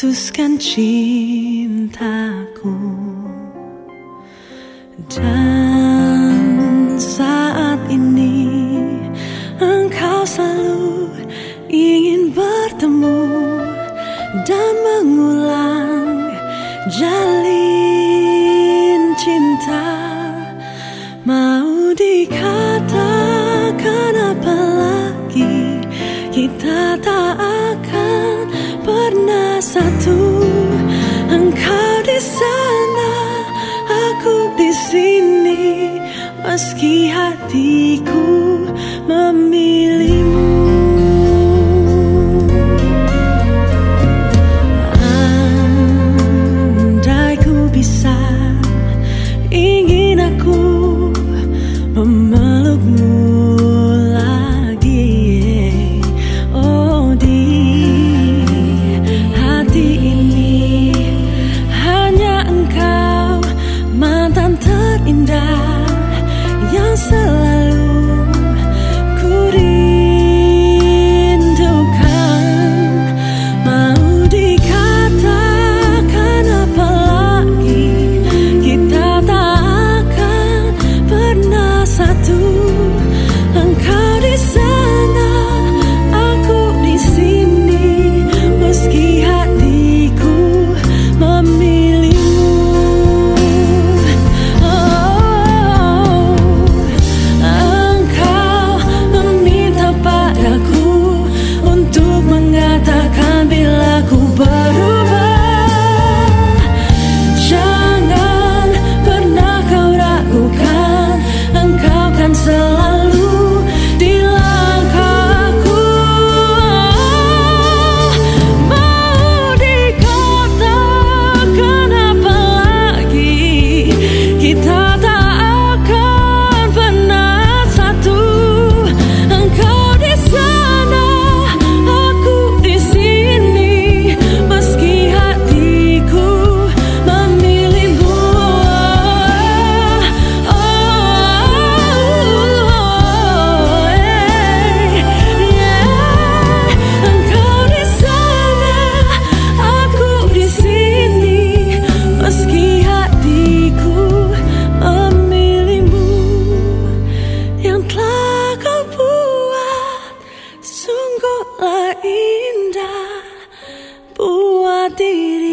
putuskan cintaku. Dan saat ini engkau selalu ingin bertemu dan mengulang jalin cinta. Mau dikatakan apa lagi kita tak akan satu Engkau di sana Aku di sini. Meski hatiku memilih tiri